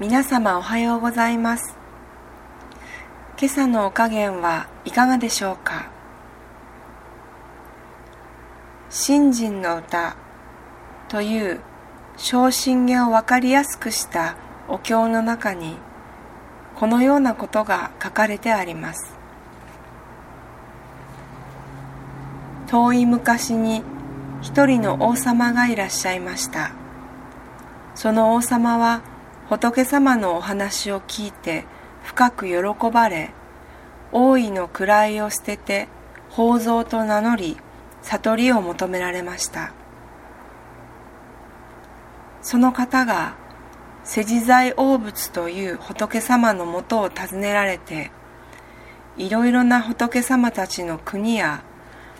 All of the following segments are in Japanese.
皆様おはようございます。今朝のお加減はいかがでしょうか？信心の歌という昇進芸をわかりやすくしたお経の中にこのようなことが書かれてあります。遠い昔に一人の王様がいらっしゃいました。その王様は仏様のお話を聞いて深く喜ばれ大いの位を捨てて宝蔵と名乗り悟りを求められました。その方が世辞財王仏という仏様のもとを訪ねられていろいろな仏様たちの国や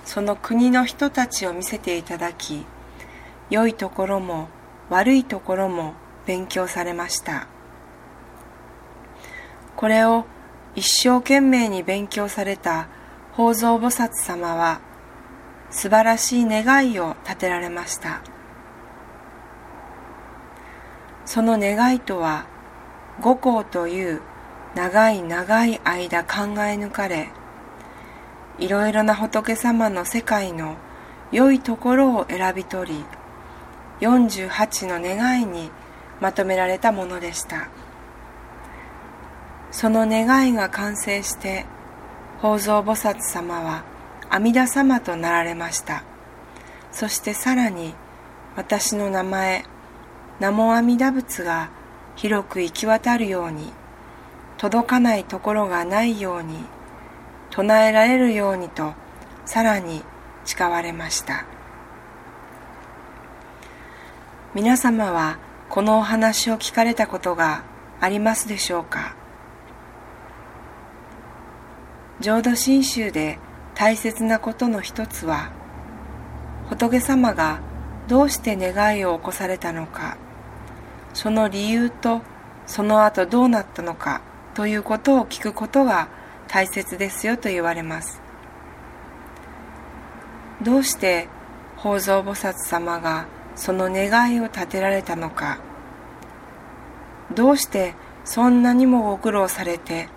その国の人たちを見せていただき良いところも悪いところも勉強されました。これを一生懸命に勉強された宝蔵菩薩様は素晴らしい願いを立てられました。その願いとは五行という長い長い間考え抜かれいろいろな仏様の世界の良いところを選び取り48の願いにまとめられたものでした。その願いが完成して宝蔵菩薩様は阿弥陀様となられました。そしてさらに私の名前南無阿弥陀仏が広く行き渡るように届かないところがないように唱えられるようにとさらに誓われました。皆様はこのお話を聞かれたことがありますでしょうか？浄土真宗で大切なことの一つは仏様がどうして願いを起こされたのかその理由とその後どうなったのかということを聞くことが大切ですよと言われます。どうして宝蔵菩薩様がその願いを立てられたのか。どうしてそんなにもご苦労されて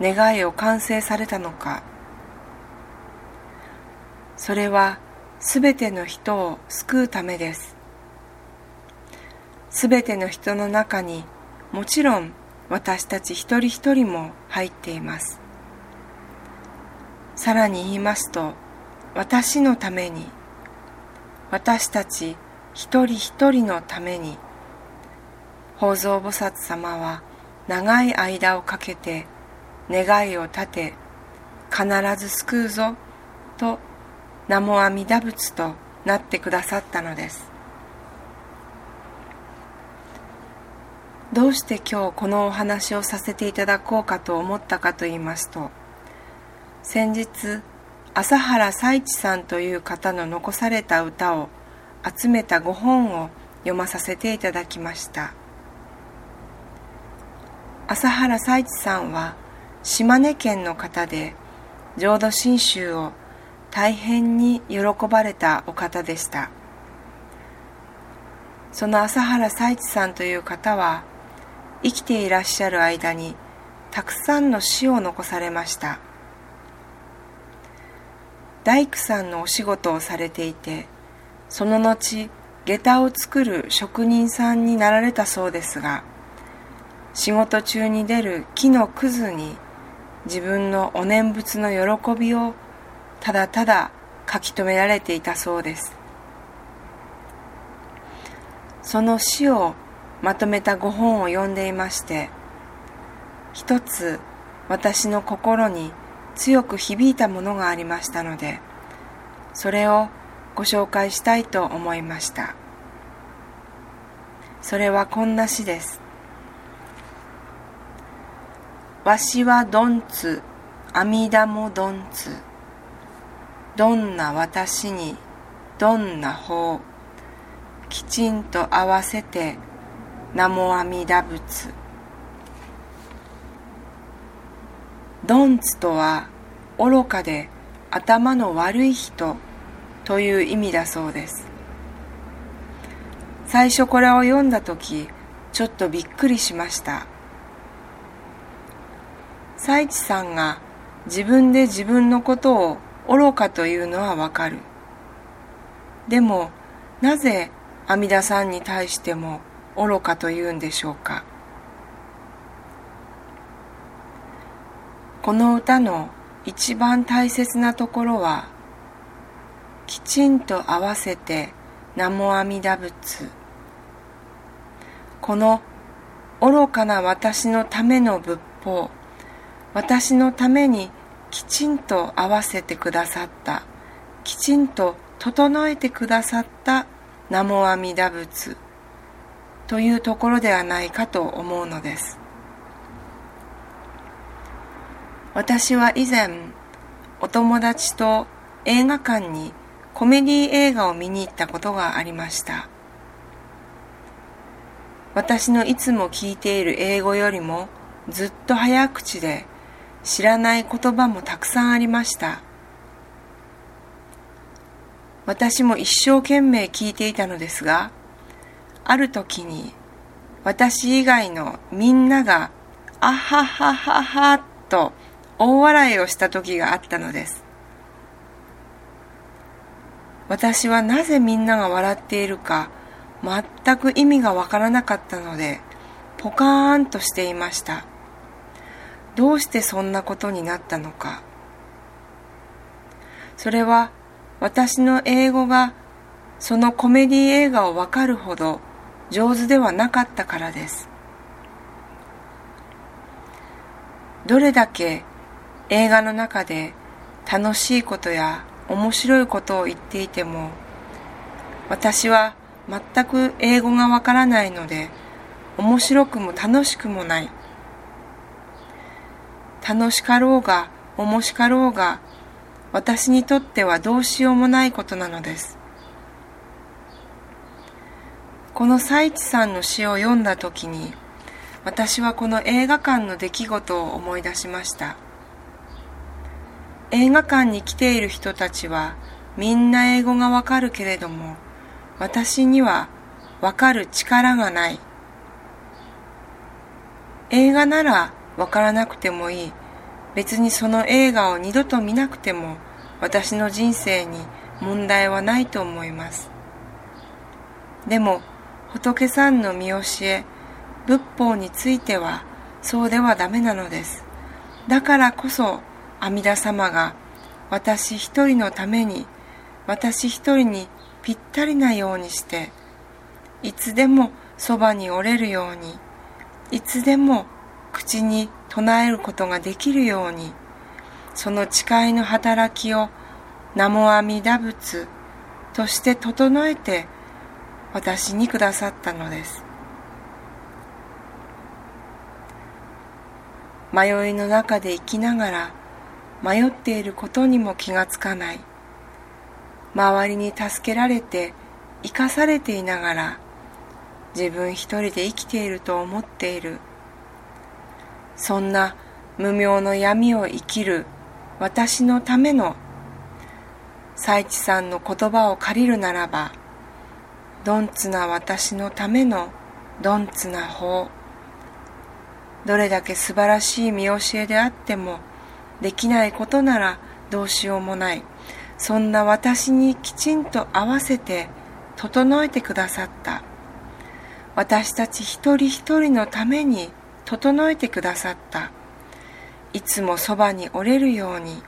願いを完成されたのか。それはすべての人を救うためです。すべての人の中にもちろん私たち一人一人も入っています。さらに言いますと私のために私たち一人一人のために宝蔵菩薩様は長い間をかけて願いを立て必ず救うぞと南無阿弥陀仏となってくださったのです。どうして今日このお話をさせていただこうかと思ったかと言いますと先日朝原佐一さんという方の残された歌を集めた5本を読まさせていただきました。朝原佐一さんは島根県の方で浄土真宗を大変に喜ばれたお方でした。その朝原佐一さんという方は生きていらっしゃる間にたくさんの詩を残されました。大工さんのお仕事をされていてその後下駄を作る職人さんになられたそうですが仕事中に出る木のくずに自分のお念仏の喜びをただただ書き留められていたそうです。その詩をまとめた5本を読んでいまして一つ私の心に強く響いたものがありましたのでそれをご紹介したいと思いました。それはこんな詩です。わしはどんつ阿弥陀もどんつ。どんな私にどんな法きちんと合わせて名も阿弥陀仏。どんつとは愚かで頭の悪い人。という意味だそうです。最初これを読んだ時ちょっとびっくりしました。佐一さんが自分で自分のことを愚かというのはわかる。でもなぜ阿弥陀さんに対しても愚かというんでしょうか。この歌の一番大切なところはきちんと合わせて南無阿弥陀仏この愚かな私のための仏法私のためにきちんと合わせてくださったきちんと整えてくださった南無阿弥陀仏というところではないかと思うのです。私は以前お友達と映画館にコメディ映画を見に行ったことがありました私のいつも聞いている英語よりもずっと早口で知らない言葉もたくさんありました。私も一生懸命聞いていたのですが、ある時に私以外のみんながあははははと大笑いをした時があったのです。私はなぜみんなが笑っているか全く意味がわからなかったので、ポカーンとしていました。どうしてそんなことになったのか。それは私の英語がそのコメディ映画をわかるほど上手ではなかったからです。どれだけ映画の中で楽しいことや面白いことを言っていても私は全く英語がわからないので面白くも楽しくもない。楽しかろうが面白かろうが私にとってはどうしようもないことなのです。この佐一さんの詩を読んだ時に私はこの映画館の出来事を思い出しました。映画館に来ている人たちはみんな英語がわかるけれども私にはわかる力がない。映画ならわからなくてもいい。別にその映画を二度と見なくても私の人生に問題はないと思います。でも仏さんの見教え、仏法についてはそうではダメなのです。だからこそ阿弥陀様が私一人のために私一人にぴったりなようにしていつでもそばに折れるようにいつでも口に唱えることができるようにその誓いの働きを名も阿弥陀仏として整えて私にくださったのです。迷いの中で生きながら迷っていることにも気がつかない。周りに助けられて生かされていながら自分一人で生きていると思っている。そんな無名の闇を生きる私のための佐一さんの言葉を借りるならばどんつな私のためのどんつな法。どれだけ素晴らしい見教えであってもできないことならどうしようもない。そんな私にきちんと合わせて整えてくださった。私たち一人一人のために整えてくださった。いつもそばに折れるように。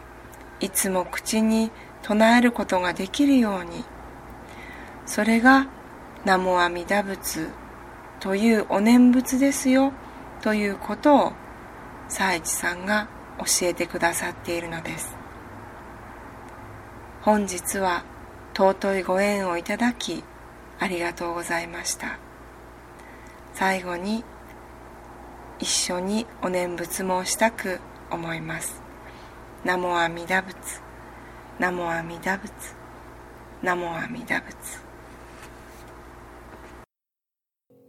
いつも口に唱えることができるように。それが南無阿弥陀仏。というお念仏ですよ。ということを佐一さんが教えてくださっているのです。本日は尊いご縁をいただきありがとうございました。最後に一緒にお念仏もしたく思います。南無阿弥陀仏南無阿弥陀仏南無阿弥陀仏。